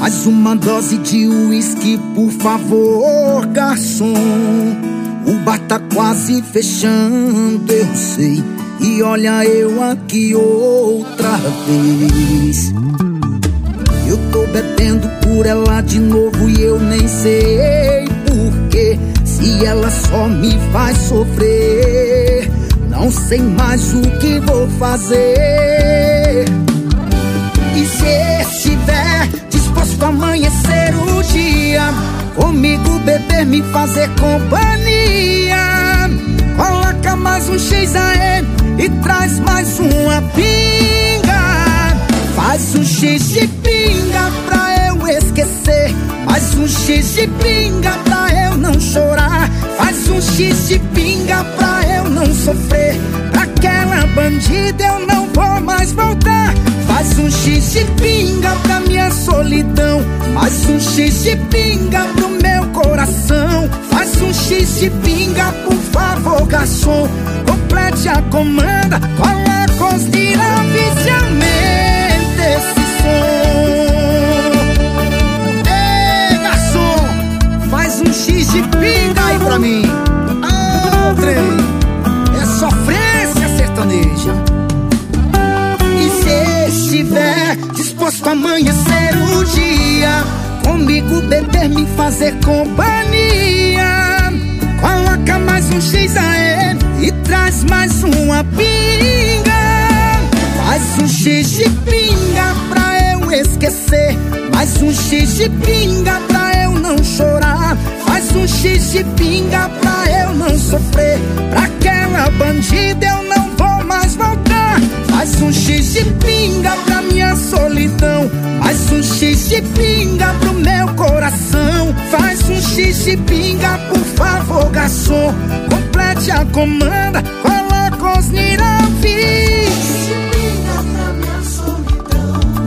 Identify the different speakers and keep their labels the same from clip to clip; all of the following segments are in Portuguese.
Speaker 1: Mais uma dose de uísque, por favor, garçom. O bar tá quase fechando, eu sei. E olha eu aqui outra vez. Eu tô bebendo por ela de novo e eu nem sei porquê. Se ela só me faz sofrer, não sei mais o que vou fazer. Beber, me fazer companhia. Coloca mais um X aí e traz mais uma pinga. Faz um X de pinga pra eu esquecer. Mais um X de pinga pra eu não chorar. Faz um X de pinga pra eu não sofrer. Pra aquela bandida eu não vou mais voltar. Faz um X de pinga pra minha solidão. Mais um X de pinga pro meu. Faz de pinga, por favor, garçom. Complete a comanda, coloca os oficialmente esse som. Ei, garçom, faz um X de pinga aí pra mim. Trem, é sofrência sertaneja. E se estiver disposto a amanhecer o dia, comigo beber, me fazer companhia. Coloca mais um X aí e traz mais uma pinga. Faz um X de pinga pra eu esquecer. Mais um X de pinga pra eu não chorar. Faz um X de pinga pra eu não sofrer. Pra aquela bandida eu não vou mais voltar. Faz um X de pinga pra minha solidão. Mais um X de pinga pro meu coração. Faz um X de pinga, por favor, garçom. Complete a comanda, coloca os niravis.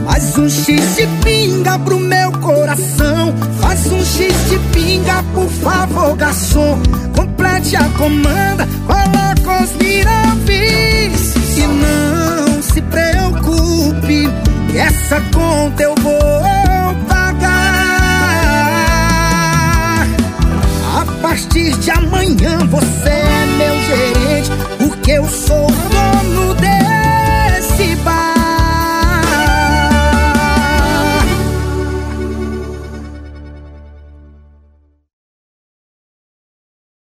Speaker 1: Mais um X de pinga pro meu coração. Faz um X de pinga, por favor, garçom. Complete a comanda, coloca os miravis. E não se preocupe, essa conta eu vou partir de amanhã. Você é meu gerente, porque eu sou